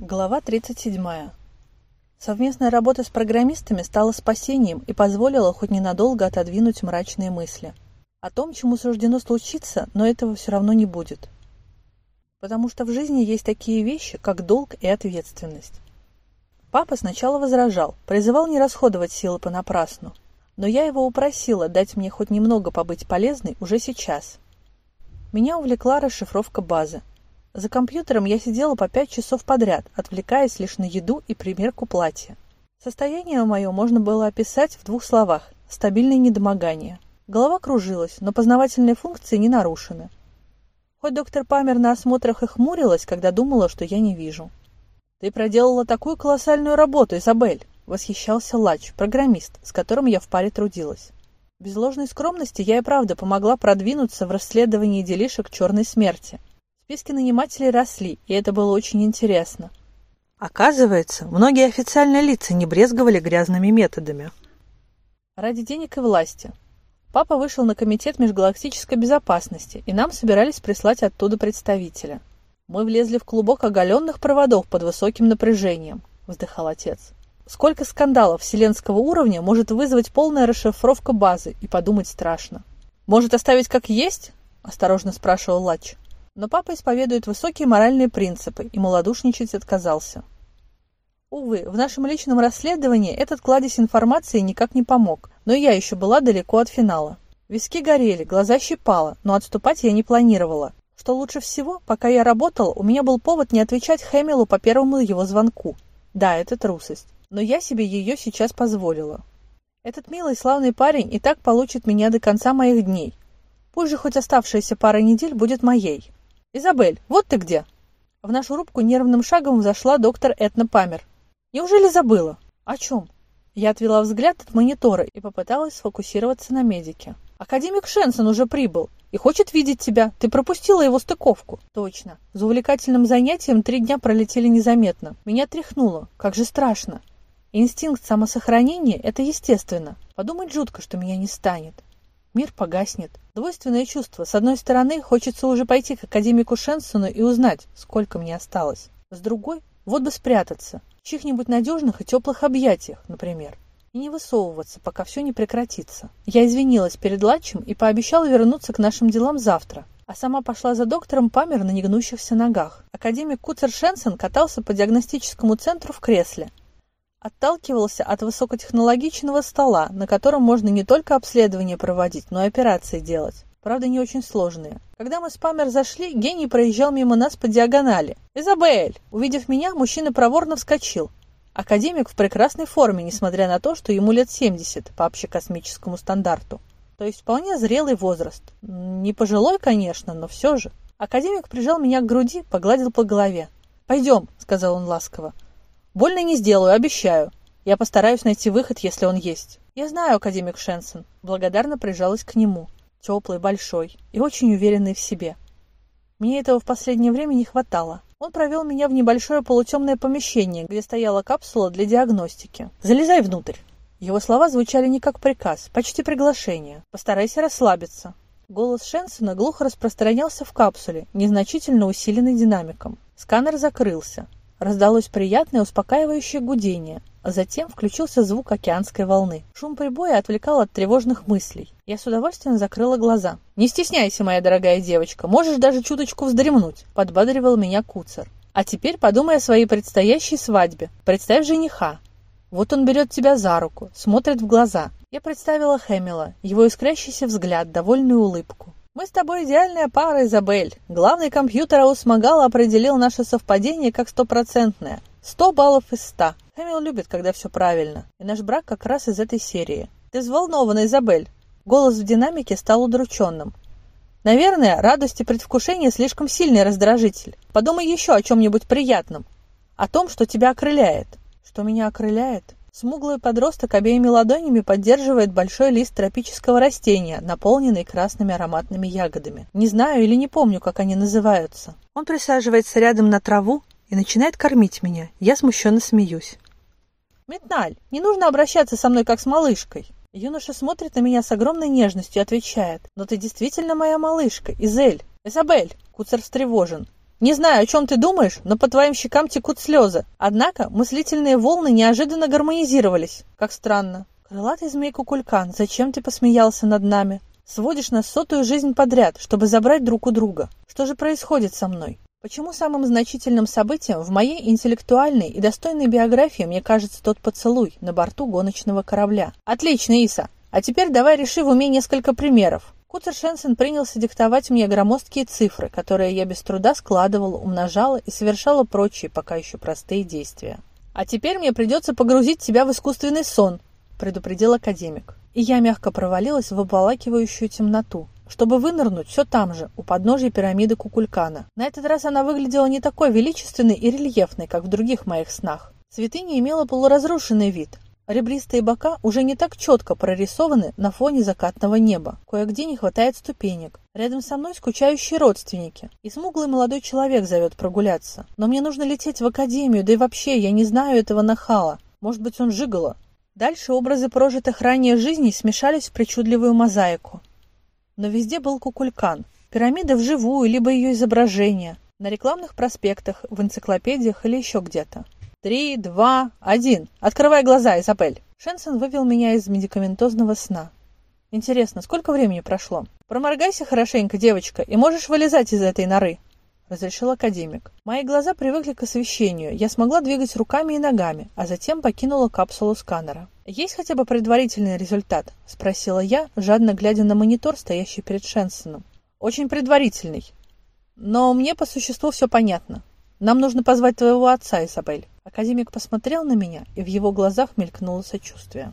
Глава 37. Совместная работа с программистами стала спасением и позволила хоть ненадолго отодвинуть мрачные мысли. О том, чему суждено случиться, но этого все равно не будет. Потому что в жизни есть такие вещи, как долг и ответственность. Папа сначала возражал, призывал не расходовать силы понапрасну. Но я его упросила дать мне хоть немного побыть полезной уже сейчас. Меня увлекла расшифровка базы – за компьютером я сидела по пять часов подряд, отвлекаясь лишь на еду и примерку платья. Состояние мое можно было описать в двух словах – стабильное недомогание. Голова кружилась, но познавательные функции не нарушены. Хоть доктор Памер на осмотрах и хмурилась, когда думала, что я не вижу. «Ты проделала такую колоссальную работу, Изабель!» – восхищался Лач, программист, с которым я в паре трудилась. Без ложной скромности я и правда помогла продвинуться в расследовании делишек черной смерти – Списки нанимателей росли, и это было очень интересно. Оказывается, многие официальные лица не брезговали грязными методами. Ради денег и власти. Папа вышел на комитет межгалактической безопасности, и нам собирались прислать оттуда представителя. Мы влезли в клубок оголенных проводов под высоким напряжением, вздыхал отец. Сколько скандалов вселенского уровня может вызвать полная расшифровка базы, и подумать страшно. «Может, оставить как есть?» – осторожно спрашивал Лач. Но папа исповедует высокие моральные принципы и малодушничать отказался. Увы, в нашем личном расследовании этот кладезь информации никак не помог, но я еще была далеко от финала. Виски горели, глаза щипало, но отступать я не планировала. Что лучше всего, пока я работала, у меня был повод не отвечать Хэмилу по первому его звонку. Да, это трусость, но я себе ее сейчас позволила. Этот милый славный парень и так получит меня до конца моих дней. Пусть же хоть оставшаяся пара недель будет моей. «Изабель, вот ты где!» В нашу рубку нервным шагом зашла доктор Этна Памер. «Неужели забыла? О чем?» Я отвела взгляд от монитора и попыталась сфокусироваться на медике. «Академик Шенсон уже прибыл и хочет видеть тебя. Ты пропустила его стыковку». «Точно. За увлекательным занятием три дня пролетели незаметно. Меня тряхнуло. Как же страшно. Инстинкт самосохранения – это естественно. Подумать жутко, что меня не станет. Мир погаснет. Двойственное чувство. С одной стороны, хочется уже пойти к академику Шенсону и узнать, сколько мне осталось. С другой, вот бы спрятаться. В чьих-нибудь надежных и теплых объятиях, например. И не высовываться, пока все не прекратится. Я извинилась перед Латчем и пообещала вернуться к нашим делам завтра. А сама пошла за доктором Памер на негнущихся ногах. Академик Куцер Шенсен катался по диагностическому центру в кресле, отталкивался от высокотехнологичного стола, на котором можно не только обследование проводить, но и операции делать. Правда, не очень сложные. Когда мы с Памер зашли, гений проезжал мимо нас по диагонали. «Изабель!» Увидев меня, мужчина проворно вскочил. Академик в прекрасной форме, несмотря на то, что ему лет 70 по общекосмическому стандарту. То есть вполне зрелый возраст. Не пожилой, конечно, но все же. Академик прижал меня к груди, погладил по голове. «Пойдем», — сказал он ласково. Больно не сделаю, обещаю. Я постараюсь найти выход, если он есть. Я знаю, академик Шенсон. Благодарно прижалась к нему. Теплый, большой и очень уверенный в себе. Мне этого в последнее время не хватало. Он провел меня в небольшое полутемное помещение, где стояла капсула для диагностики. «Залезай внутрь». Его слова звучали не как приказ, почти приглашение. «Постарайся расслабиться». Голос Шенсона глухо распространялся в капсуле, незначительно усиленный динамиком. Сканер закрылся. Раздалось приятное успокаивающее гудение, а затем включился звук океанской волны. Шум прибоя отвлекал от тревожных мыслей. Я с удовольствием закрыла глаза. «Не стесняйся, моя дорогая девочка, можешь даже чуточку вздремнуть», — подбадривал меня Куцер. «А теперь подумай о своей предстоящей свадьбе. Представь жениха. Вот он берет тебя за руку, смотрит в глаза. Я представила Хэмила, его искрящийся взгляд, довольную улыбку. Мы с тобой идеальная пара, Изабель. Главный компьютер Аус Магала определил наше совпадение как стопроцентное. Сто баллов из ста. Хэмилл любит, когда все правильно. И наш брак как раз из этой серии. Ты взволнована, Изабель. Голос в динамике стал удрученным. Наверное, радость и предвкушение слишком сильный раздражитель. Подумай еще о чем-нибудь приятном. О том, что тебя окрыляет. Что меня окрыляет? Смуглый подросток обеими ладонями поддерживает большой лист тропического растения, наполненный красными ароматными ягодами. Не знаю или не помню, как они называются. Он присаживается рядом на траву и начинает кормить меня. Я смущенно смеюсь. «Метналь, не нужно обращаться со мной как с малышкой». Юноша смотрит на меня с огромной нежностью и отвечает. «Но ты действительно моя малышка, Изель. Изабель!» Куцер встревожен. Не знаю, о чем ты думаешь, но по твоим щекам текут слезы. Однако мыслительные волны неожиданно гармонизировались. Как странно. Крылатый змей Кукулькан, зачем ты посмеялся над нами? Сводишь нас сотую жизнь подряд, чтобы забрать друг у друга. Что же происходит со мной? Почему самым значительным событием в моей интеллектуальной и достойной биографии мне кажется тот поцелуй на борту гоночного корабля? Отлично, Иса. А теперь давай реши в уме несколько примеров. Кутер Шенсен принялся диктовать мне громоздкие цифры, которые я без труда складывала, умножала и совершала прочие, пока еще простые действия. «А теперь мне придется погрузить тебя в искусственный сон», – предупредил академик. И я мягко провалилась в обволакивающую темноту, чтобы вынырнуть все там же, у подножия пирамиды Кукулькана. На этот раз она выглядела не такой величественной и рельефной, как в других моих снах. Святыня имела полуразрушенный вид, Ребристые бока уже не так четко прорисованы на фоне закатного неба. Кое-где не хватает ступенек. Рядом со мной скучающие родственники. И смуглый молодой человек зовет прогуляться. Но мне нужно лететь в академию, да и вообще, я не знаю этого нахала. Может быть, он жигало. Дальше образы прожитых ранее жизней смешались в причудливую мозаику. Но везде был кукулькан. Пирамида вживую, либо ее изображение. На рекламных проспектах, в энциклопедиях или еще где-то. Три, два, один. Открывай глаза, Изабель. Шенсон вывел меня из медикаментозного сна. Интересно, сколько времени прошло? Проморгайся хорошенько, девочка, и можешь вылезать из этой норы. Разрешил академик. Мои глаза привыкли к освещению. Я смогла двигать руками и ногами, а затем покинула капсулу сканера. «Есть хотя бы предварительный результат?» – спросила я, жадно глядя на монитор, стоящий перед Шенсоном. «Очень предварительный. Но мне по существу все понятно. Нам нужно позвать твоего отца, Изабель». Академик посмотрел на меня, и в его глазах мелькнуло сочувствие.